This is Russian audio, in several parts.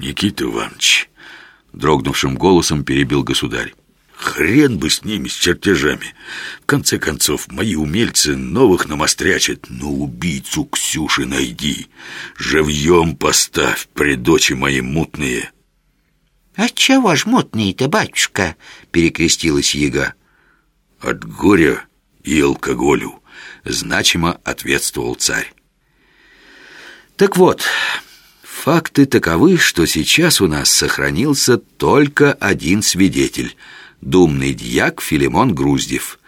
Никита Иванович, дрогнувшим голосом перебил государь. Хрен бы с ними, с чертежами. В конце концов, мои умельцы новых намострячат. Но убийцу Ксюши найди. Живьем поставь, предочи мои мутные. «Отчего ж мутные-то, батюшка?» — перекрестилась яга. «От горя и алкоголю», — значимо ответствовал царь. Так вот, факты таковы, что сейчас у нас сохранился только один свидетель — думный дьяк Филимон Груздев,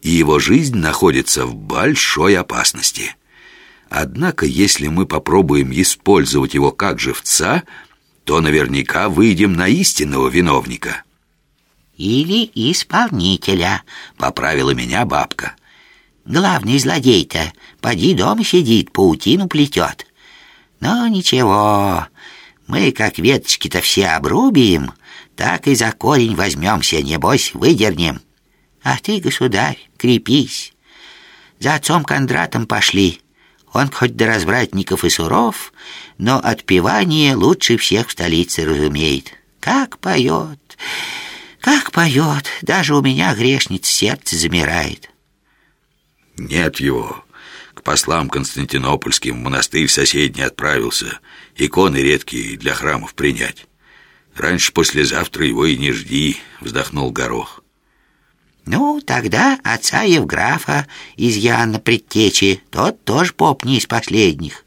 и его жизнь находится в большой опасности. Однако, если мы попробуем использовать его как живца, то наверняка выйдем на истинного виновника. «Или исполнителя», — поправила меня бабка. «Главный злодей-то, поди дома сидит, паутину плетет. Но ничего, мы как веточки-то все обрубим, так и за корень возьмемся, небось, выдернем. А ты, государь, крепись. За отцом Кондратом пошли. Он хоть до развратников и суров, но отпевание лучше всех в столице разумеет. Как поет, как поет, даже у меня грешниц сердце замирает. Нет его. К послам Константинопольским в монастырь соседний отправился, иконы редкие для храмов принять. Раньше послезавтра его и не жди, вздохнул Горох. Ну, тогда отца Евграфа из Яна Предтечи, тот тоже поп не из последних.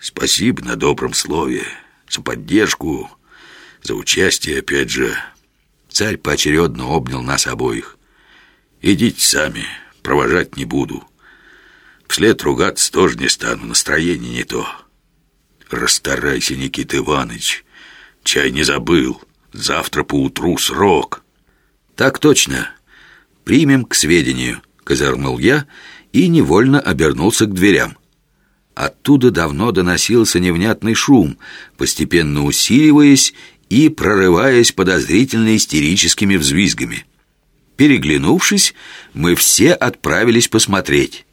Спасибо на добром слове, за поддержку, за участие, опять же. Царь поочередно обнял нас обоих. Идите сами, провожать не буду. Вслед ругаться тоже не стану, настроение не то. Расстарайся, Никита Иванович, Чай не забыл. Завтра поутру срок. Так точно. Примем к сведению, козырнул я и невольно обернулся к дверям. Оттуда давно доносился невнятный шум, постепенно усиливаясь и прорываясь подозрительно истерическими взвизгами. Переглянувшись, мы все отправились посмотреть.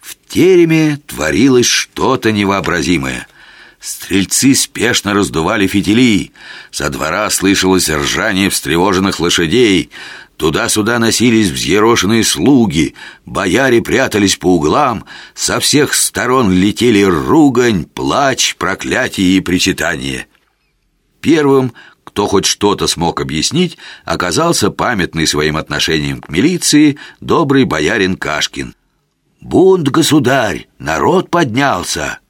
В тереме творилось что-то невообразимое — Стрельцы спешно раздували фитили. Со двора слышалось ржание встревоженных лошадей. Туда-сюда носились взъерошенные слуги. Бояре прятались по углам. Со всех сторон летели ругань, плач, проклятие и причитание. Первым, кто хоть что-то смог объяснить, оказался памятный своим отношением к милиции добрый боярин Кашкин. «Бунт, государь! Народ поднялся!»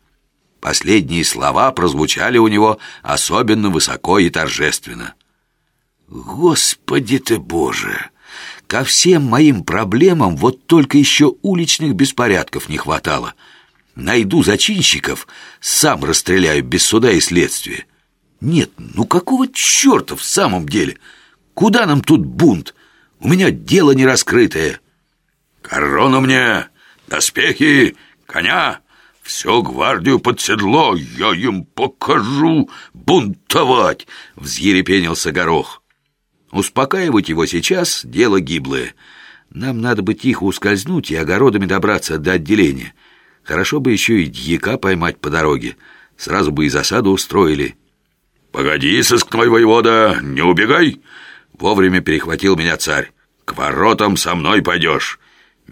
Последние слова прозвучали у него особенно высоко и торжественно. «Господи ты Боже! Ко всем моим проблемам вот только еще уличных беспорядков не хватало. Найду зачинщиков, сам расстреляю без суда и следствия. Нет, ну какого черта в самом деле? Куда нам тут бунт? У меня дело не раскрытое». «Корону мне! Доспехи! Коня!» Все гвардию под седло, я им покажу бунтовать!» — взъерепенился Горох. Успокаивать его сейчас — дело гиблое. Нам надо бы тихо ускользнуть и огородами добраться до отделения. Хорошо бы еще и дьяка поймать по дороге. Сразу бы и засаду устроили. «Погоди, сыскной воевода, не убегай!» Вовремя перехватил меня царь. «К воротам со мной пойдешь.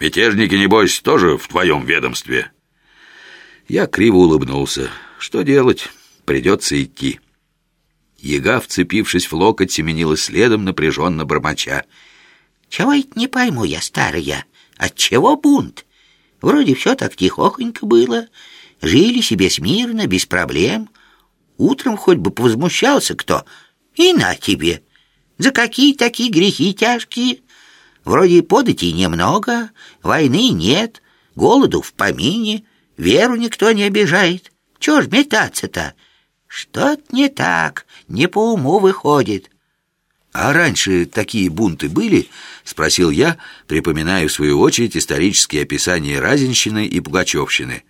Мятежники, небось, тоже в твоем ведомстве». Я криво улыбнулся. Что делать? Придется идти. Яга, вцепившись в локоть, семенила следом, напряженно бормоча. «Чего это не пойму я, старая? Отчего бунт? Вроде все так тихохонько было. Жили себе смирно, без проблем. Утром хоть бы повозмущался кто. И на тебе. За какие такие грехи тяжкие? Вроде податей немного, войны нет, голоду в помине». Веру никто не обижает. Чего ж метаться-то? Что-то не так, не по уму выходит. А раньше такие бунты были? Спросил я, припоминая в свою очередь исторические описания Разинщины и Пугачевщины.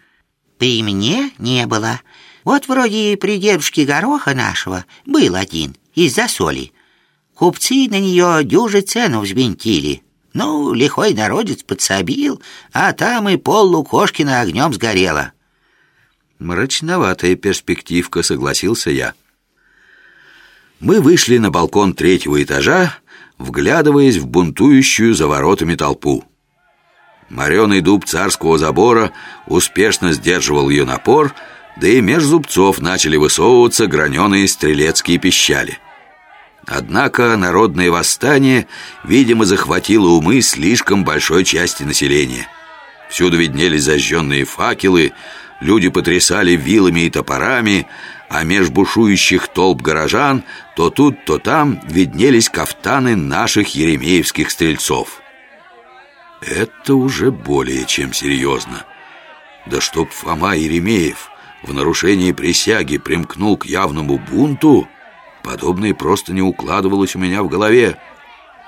При мне не было. Вот вроде при дедушке Гороха нашего был один, из-за соли. Купцы на нее дюжи цену взвинтили. Ну, лихой народец подсобил, а там и пол Лукошкина огнем сгорело. Мрачноватая перспективка, согласился я. Мы вышли на балкон третьего этажа, вглядываясь в бунтующую за воротами толпу. Мореный дуб царского забора успешно сдерживал ее напор, да и меж зубцов начали высовываться граненые стрелецкие пищали. Однако народное восстание, видимо, захватило умы слишком большой части населения. Всюду виднелись зажженные факелы, люди потрясали вилами и топорами, а меж бушующих толп горожан то тут, то там виднелись кафтаны наших еремеевских стрельцов. Это уже более чем серьезно. Да чтоб Фома Еремеев в нарушении присяги примкнул к явному бунту, подобное просто не укладывалось у меня в голове.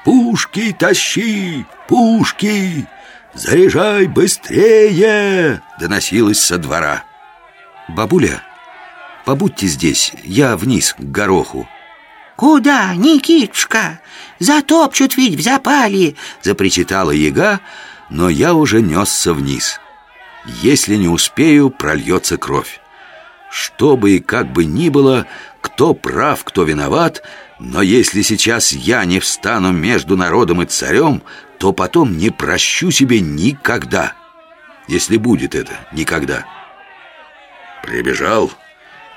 «Пушки тащи! Пушки! Заряжай быстрее!» доносилось со двора. «Бабуля, побудьте здесь, я вниз, к гороху». «Куда, Никитушка? Затопчут ведь в запале!» Запричитала яга, но я уже несся вниз. Если не успею, прольется кровь. Что бы и как бы ни было, кто прав, кто виноват, но если сейчас я не встану между народом и царем, то потом не прощу себе никогда. Если будет это никогда. Прибежал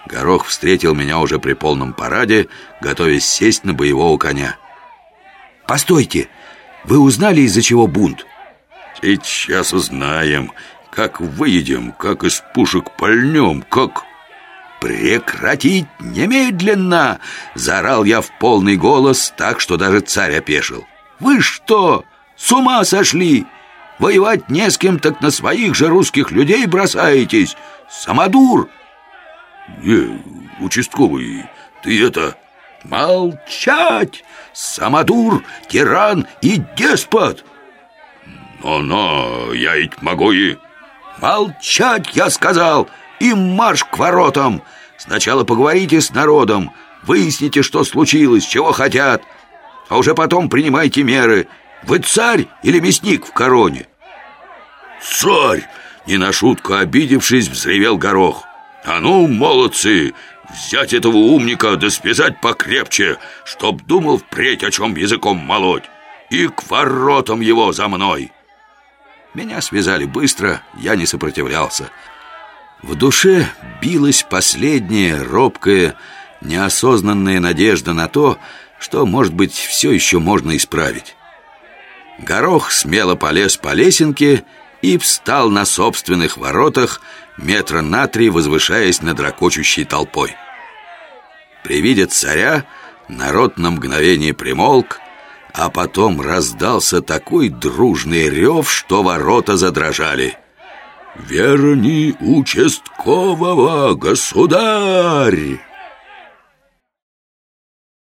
Горох встретил меня уже при полном параде, готовясь сесть на боевого коня. «Постойте! Вы узнали, из-за чего бунт?» «Сейчас узнаем, как выедем, как из пушек пальнем, как...» «Прекратить немедленно!» Заорал я в полный голос, так что даже царь опешил. «Вы что, с ума сошли? Воевать не с кем, так на своих же русских людей бросаетесь! Самодур!» «Не, участковый, ты это...» «Молчать! Самодур, тиран и деспот!» «Но-но, я ведь могу и...» «Молчать, я сказал, и марш к воротам! Сначала поговорите с народом, выясните, что случилось, чего хотят, а уже потом принимайте меры. Вы царь или мясник в короне?» «Царь!» — не на шутку обидевшись, взревел горох. А ну, молодцы, взять этого умника да связать покрепче, чтоб думал впредь, о чем языком молоть, и к воротам его за мной. Меня связали быстро, я не сопротивлялся. В душе билась последняя, робкая, неосознанная надежда на то, что, может быть, все еще можно исправить. Горох смело полез по лесенке и встал на собственных воротах, метра на три возвышаясь над ракочущей толпой. При виде царя народ на мгновение примолк, а потом раздался такой дружный рев, что ворота задрожали. «Верни участкового, государь!»